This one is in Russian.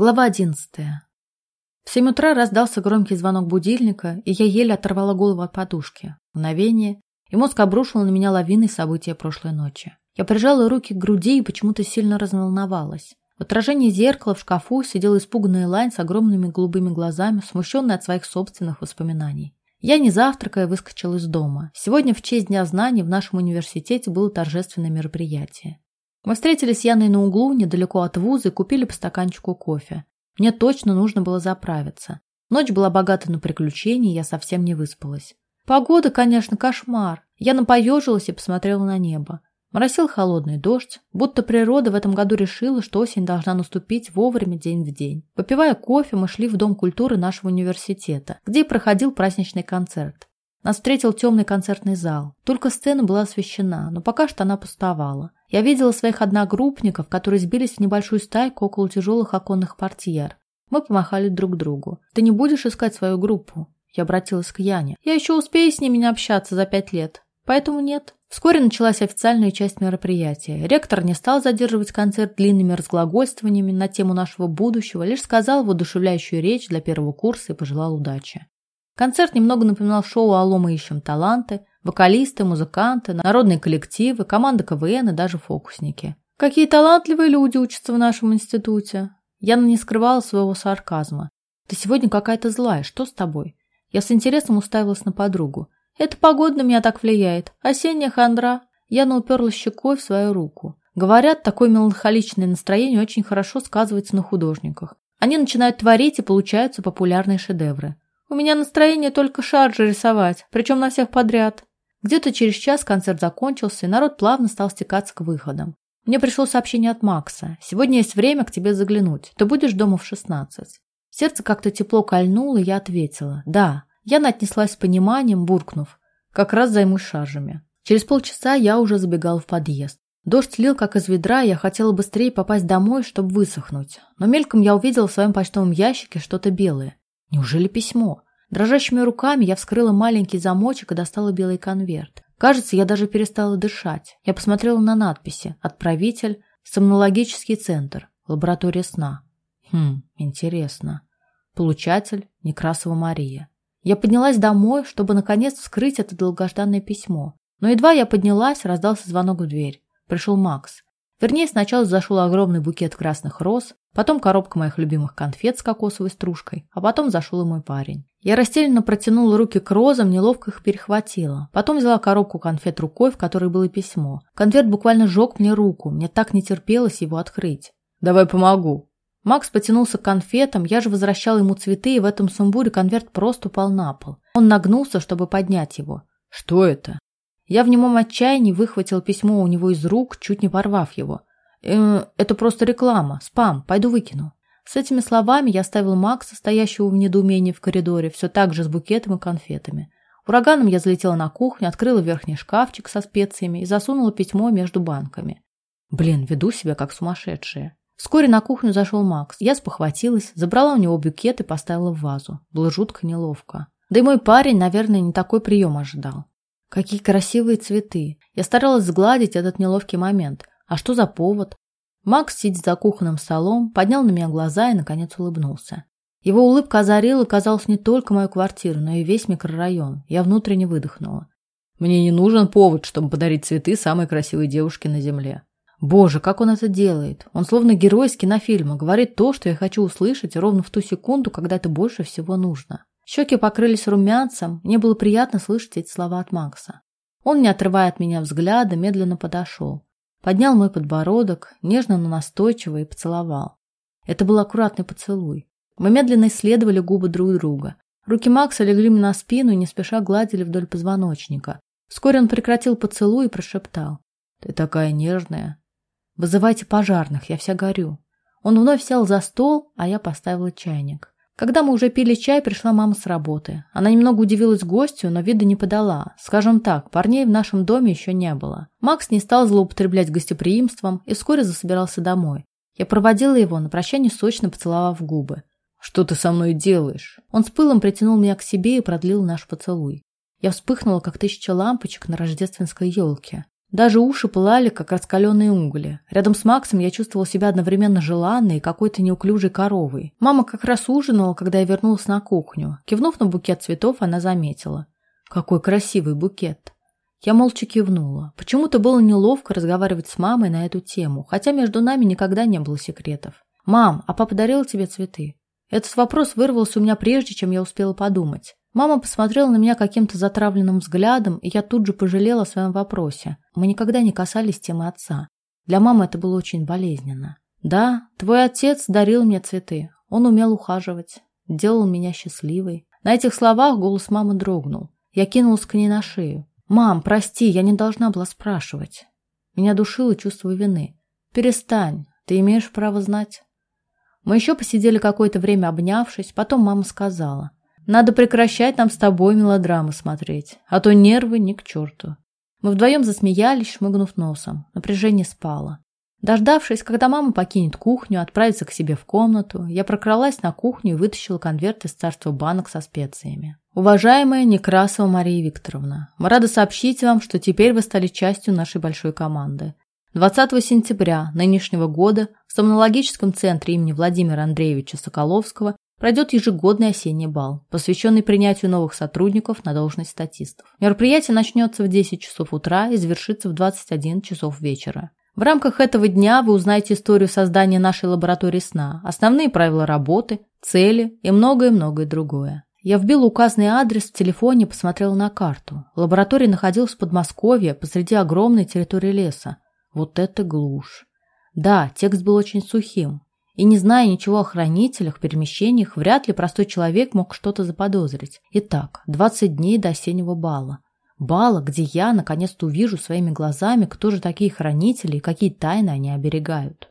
Глава одиннадцатая. В семь утра раздался громкий звонок будильника, и я еле оторвала голову от подушки. Мгновение, и мозг обрушил на меня лавиной события прошлой ночи. Я прижала руки к груди и почему-то сильно разволновалась. В отражении зеркала в шкафу сидела испуганная Лань с огромными голубыми глазами, смущенная от своих собственных воспоминаний. Я, не завтракая, выскочила из дома. Сегодня в честь Дня знаний в нашем университете было торжественное мероприятие. Мы встретились с Яной на углу, недалеко от вуза, и купили по стаканчику кофе. Мне точно нужно было заправиться. Ночь была богата на приключения, я совсем не выспалась. Погода, конечно, кошмар. Я напоежилась и посмотрела на небо. Моросил холодный дождь, будто природа в этом году решила, что осень должна наступить вовремя день в день. Попивая кофе, мы шли в Дом культуры нашего университета, где проходил праздничный концерт. Нас встретил темный концертный зал. Только сцена была освещена, но пока что она пустовала. Я видела своих одногруппников, которые сбились в небольшую стайку около тяжелых оконных портьер. Мы помахали друг другу. «Ты не будешь искать свою группу?» Я обратилась к Яне. «Я еще успею с ними не общаться за пять лет. Поэтому нет». Вскоре началась официальная часть мероприятия. Ректор не стал задерживать концерт длинными разглагольствованиями на тему нашего будущего, лишь сказал воодушевляющую речь для первого курса и пожелал удачи. Концерт немного напоминал шоу «Алло, мы ищем таланты», вокалисты, музыканты, народные коллективы, команда КВН и даже фокусники. Какие талантливые люди учатся в нашем институте. Яна не скрывала своего сарказма. Ты сегодня какая-то злая, что с тобой? Я с интересом уставилась на подругу. Это погода на меня так влияет. Осенняя хандра. Яна уперла щекой в свою руку. Говорят, такое меланхоличное настроение очень хорошо сказывается на художниках. Они начинают творить и получаются популярные шедевры. У меня настроение только шаржи рисовать, причем на всех подряд. Где-то через час концерт закончился, и народ плавно стал стекаться к выходам. Мне пришло сообщение от Макса. «Сегодня есть время к тебе заглянуть. Ты будешь дома в 16». Сердце как-то тепло кольнуло, и я ответила «Да». Я отнеслась с пониманием, буркнув «Как раз займусь шаржами». Через полчаса я уже забегала в подъезд. Дождь лил как из ведра, и я хотела быстрее попасть домой, чтобы высохнуть. Но мельком я увидела в своем почтовом ящике что-то белое. Неужели письмо? Дрожащими руками я вскрыла маленький замочек и достала белый конверт. Кажется, я даже перестала дышать. Я посмотрела на надписи «Отправитель», «Сомнологический центр», «Лаборатория сна». Хм, интересно. Получатель Некрасова Мария. Я поднялась домой, чтобы наконец вскрыть это долгожданное письмо. Но едва я поднялась, раздался звонок в дверь. Пришел Макс. Вернее, сначала зашел огромный букет красных роз, потом коробка моих любимых конфет с кокосовой стружкой, а потом зашел и мой парень. Я растерянно протянула руки к розам, неловко их перехватила. Потом взяла коробку конфет рукой, в которой было письмо. Конверт буквально сжег мне руку, мне так не терпелось его открыть. «Давай помогу». Макс потянулся к конфетам, я же возвращала ему цветы, и в этом сумбуре конверт просто упал на пол. Он нагнулся, чтобы поднять его. «Что это?» Я в немом отчаянии выхватил письмо у него из рук, чуть не порвав его. «Э, «Это просто реклама, спам, пойду выкину». С этими словами я оставил Макса, стоящего в недоумении в коридоре, все так же с букетом и конфетами. Ураганом я залетела на кухню, открыла верхний шкафчик со специями и засунула письмо между банками. Блин, веду себя как сумасшедшая. Вскоре на кухню зашел Макс. Я спохватилась, забрала у него букет и поставила в вазу. Было жутко неловко. Да и мой парень, наверное, не такой прием ожидал. Какие красивые цветы. Я старалась сгладить этот неловкий момент. А что за повод? Макс, сидя за кухонным столом, поднял на меня глаза и, наконец, улыбнулся. Его улыбка озарила, казалось, не только мою квартиру, но и весь микрорайон. Я внутренне выдохнула. Мне не нужен повод, чтобы подарить цветы самой красивой девушке на земле. Боже, как он это делает. Он словно герой из кинофильма, говорит то, что я хочу услышать, ровно в ту секунду, когда это больше всего нужно. Щеки покрылись румянцем, мне было приятно слышать эти слова от Макса. Он, не отрывая от меня взгляда, медленно подошел. Поднял мой подбородок, нежно, но настойчиво и поцеловал. Это был аккуратный поцелуй. Мы медленно исследовали губы друг друга. Руки Макса легли мне на спину и не спеша гладили вдоль позвоночника. Вскоре он прекратил поцелуй и прошептал. «Ты такая нежная. Вызывайте пожарных, я вся горю». Он вновь сел за стол, а я поставила чайник. Когда мы уже пили чай, пришла мама с работы. Она немного удивилась гостю, но вида не подала. Скажем так, парней в нашем доме еще не было. Макс не стал злоупотреблять гостеприимством и вскоре засобирался домой. Я проводила его, на прощание сочно поцеловав губы. «Что ты со мной делаешь?» Он с пылом притянул меня к себе и продлил наш поцелуй. Я вспыхнула, как тысяча лампочек на рождественской елке. Даже уши пылали, как раскаленные угли. Рядом с Максом я чувствовал себя одновременно желанной и какой-то неуклюжей коровой. Мама как раз ужинала, когда я вернулась на кухню. Кивнув на букет цветов, она заметила. «Какой красивый букет!» Я молча кивнула. Почему-то было неловко разговаривать с мамой на эту тему, хотя между нами никогда не было секретов. «Мам, а папа дарил тебе цветы?» Этот вопрос вырвался у меня прежде, чем я успела подумать. Мама посмотрела на меня каким-то затравленным взглядом, и я тут же пожалела о своем вопросе. Мы никогда не касались темы отца. Для мамы это было очень болезненно. «Да, твой отец дарил мне цветы. Он умел ухаживать. Делал меня счастливой». На этих словах голос мамы дрогнул. Я кинулась к ней на шею. «Мам, прости, я не должна была спрашивать». Меня душило чувство вины. «Перестань, ты имеешь право знать». Мы еще посидели какое-то время обнявшись, потом мама сказала – надо прекращать нам с тобой мелодрамы смотреть, а то нервы ни к черту. Мы вдвоем засмеялись, шмыгнув носом. Напряжение спало. Дождавшись, когда мама покинет кухню, отправится к себе в комнату, я прокралась на кухню и вытащила конверт из царства банок со специями. Уважаемая Некрасова Мария Викторовна, мы рады сообщить вам, что теперь вы стали частью нашей большой команды. 20 сентября нынешнего года в сомнологическом центре имени Владимира Андреевича Соколовского пройдет ежегодный осенний бал, посвященный принятию новых сотрудников на должность статистов. Мероприятие начнется в 10 часов утра и завершится в 21 часов вечера. В рамках этого дня вы узнаете историю создания нашей лаборатории сна, основные правила работы, цели и многое-многое другое. Я вбил указанный адрес в телефоне и посмотрел на карту. Лаборатория находилась в Подмосковье, посреди огромной территории леса. Вот это глушь. Да, текст был очень сухим, и не зная ничего о хранителях, перемещениях, вряд ли простой человек мог что-то заподозрить. Итак, 20 дней до осеннего бала. Бала, где я наконец-то увижу своими глазами, кто же такие хранители и какие тайны они оберегают.